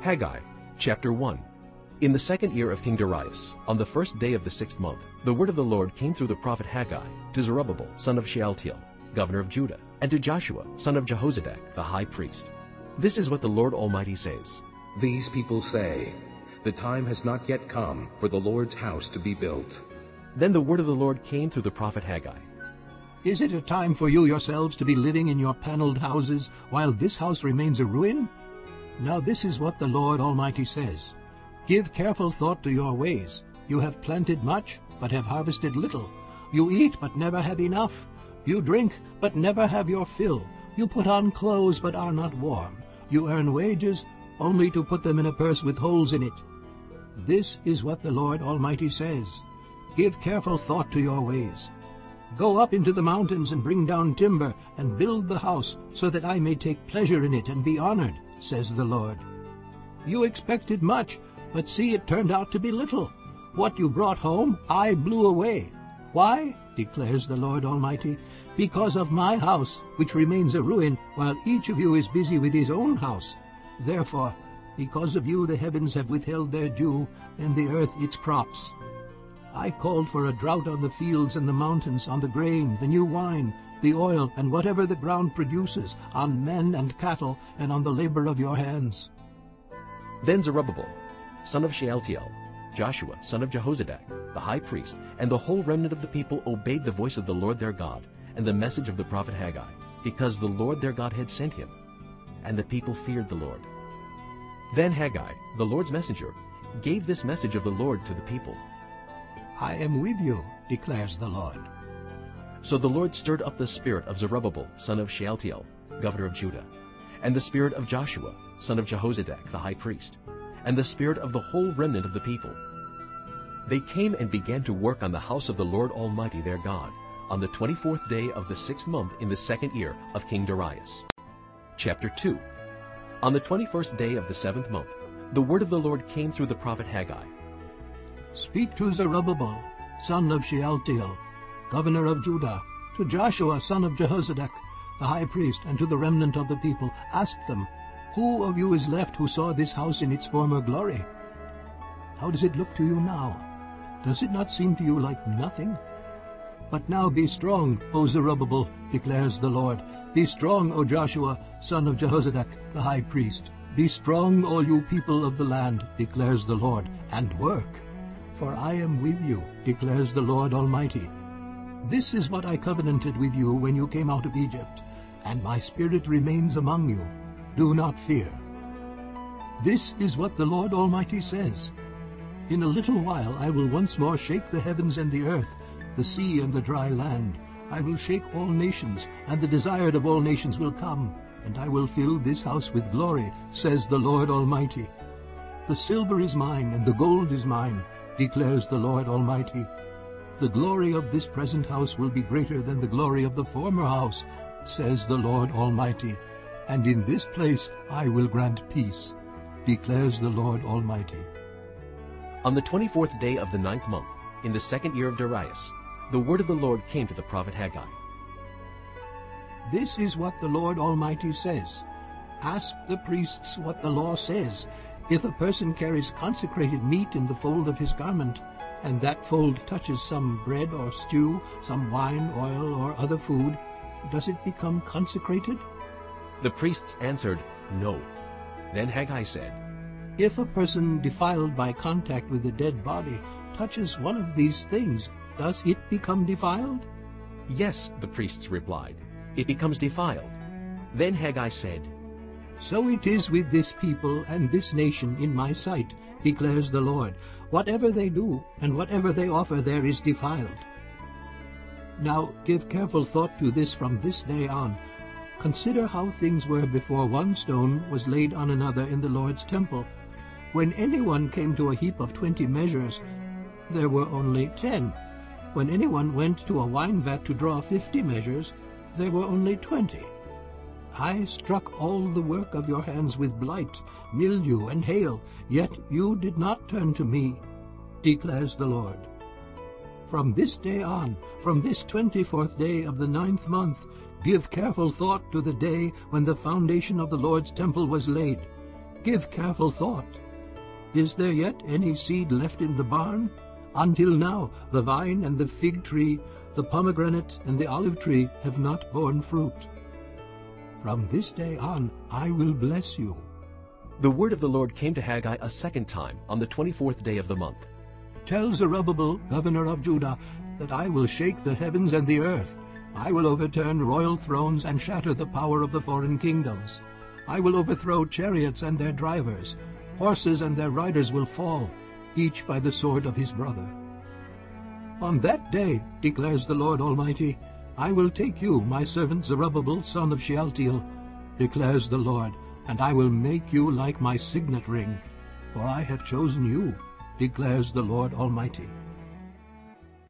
Haggai chapter 1 In the second year of King Darius, on the first day of the sixth month, the word of the Lord came through the prophet Haggai to Zerubbabel, son of Shealtiel, governor of Judah, and to Joshua, son of Jehozadak, the high priest. This is what the Lord Almighty says. These people say, The time has not yet come for the Lord's house to be built. Then the word of the Lord came through the prophet Haggai. Is it a time for you yourselves to be living in your paneled houses while this house remains a ruin? Now this is what the Lord Almighty says. Give careful thought to your ways. You have planted much, but have harvested little. You eat, but never have enough. You drink, but never have your fill. You put on clothes, but are not warm. You earn wages, only to put them in a purse with holes in it. This is what the Lord Almighty says. Give careful thought to your ways. Go up into the mountains and bring down timber and build the house, so that I may take pleasure in it and be honored, says the Lord. You expected much, but see it turned out to be little. What you brought home I blew away. Why? declares the Lord Almighty. Because of my house, which remains a ruin, while each of you is busy with his own house. Therefore, because of you the heavens have withheld their dew, and the earth its crops. I called for a drought on the fields and the mountains, on the grain, the new wine, the oil, and whatever the ground produces, on men and cattle, and on the labor of your hands. Then Zerubbabel, son of Shealtiel, Joshua, son of Jehozadak, the high priest, and the whole remnant of the people obeyed the voice of the Lord their God and the message of the prophet Haggai, because the Lord their God had sent him. And the people feared the Lord. Then Haggai, the Lord's messenger, gave this message of the Lord to the people. I am with you, declares the Lord. So the Lord stirred up the spirit of Zerubbabel, son of Shealtiel, governor of Judah, and the spirit of Joshua, son of Jehozadak, the high priest, and the spirit of the whole remnant of the people. They came and began to work on the house of the Lord Almighty their God, on the twenty-fourth day of the sixth month in the second year of King Darius. Chapter 2 On the twenty-first day of the seventh month, the word of the Lord came through the prophet Haggai. Speak to Zerubbabel, son of Shealtiel, governor of Judah, to Joshua, son of Jehozadak, the high priest, and to the remnant of the people. Ask them, Who of you is left who saw this house in its former glory? How does it look to you now? Does it not seem to you like nothing? But now be strong, O Zerubbabel, declares the Lord. Be strong, O Joshua, son of Jehozadak, the high priest. Be strong, all you people of the land, declares the Lord, and work. For I am with you, declares the Lord Almighty. This is what I covenanted with you when you came out of Egypt, and my spirit remains among you. Do not fear. This is what the Lord Almighty says. In a little while I will once more shake the heavens and the earth, the sea and the dry land. I will shake all nations, and the desired of all nations will come, and I will fill this house with glory, says the Lord Almighty. The silver is mine, and the gold is mine, declares the Lord Almighty. The glory of this present house will be greater than the glory of the former house, says the Lord Almighty. And in this place I will grant peace, declares the Lord Almighty. On the twenty-fourth day of the ninth month, in the second year of Darius, the word of the Lord came to the prophet Haggai. This is what the Lord Almighty says. Ask the priests what the law says. If a person carries consecrated meat in the fold of his garment, and that fold touches some bread or stew, some wine, oil, or other food, does it become consecrated? The priests answered, No. Then Haggai said, If a person defiled by contact with a dead body touches one of these things, does it become defiled? Yes, the priests replied. It becomes defiled. Then Haggai said, So it is with this people and this nation in my sight, declares the Lord. Whatever they do, and whatever they offer there is defiled. Now give careful thought to this from this day on. Consider how things were before one stone was laid on another in the Lord's temple. When anyone came to a heap of twenty measures, there were only ten. When anyone went to a wine vat to draw fifty measures, there were only twenty. I struck all the work of your hands with blight, mildew, and hail, yet you did not turn to me, declares the Lord. From this day on, from this twenty-fourth day of the ninth month, give careful thought to the day when the foundation of the Lord's temple was laid. Give careful thought. Is there yet any seed left in the barn? Until now the vine and the fig tree, the pomegranate and the olive tree have not borne fruit. From this day on I will bless you. The word of the Lord came to Haggai a second time on the twenty-fourth day of the month. Tell Zerubbabel, governor of Judah, that I will shake the heavens and the earth. I will overturn royal thrones and shatter the power of the foreign kingdoms. I will overthrow chariots and their drivers. Horses and their riders will fall, each by the sword of his brother. On that day, declares the Lord Almighty, I will take you, my servant Zerubbabel, son of Shealtiel, declares the Lord, and I will make you like my signet ring, for I have chosen you, declares the Lord Almighty.